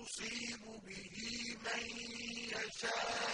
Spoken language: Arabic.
يُصِيبُ بِهِ مَن يَشَاءُ.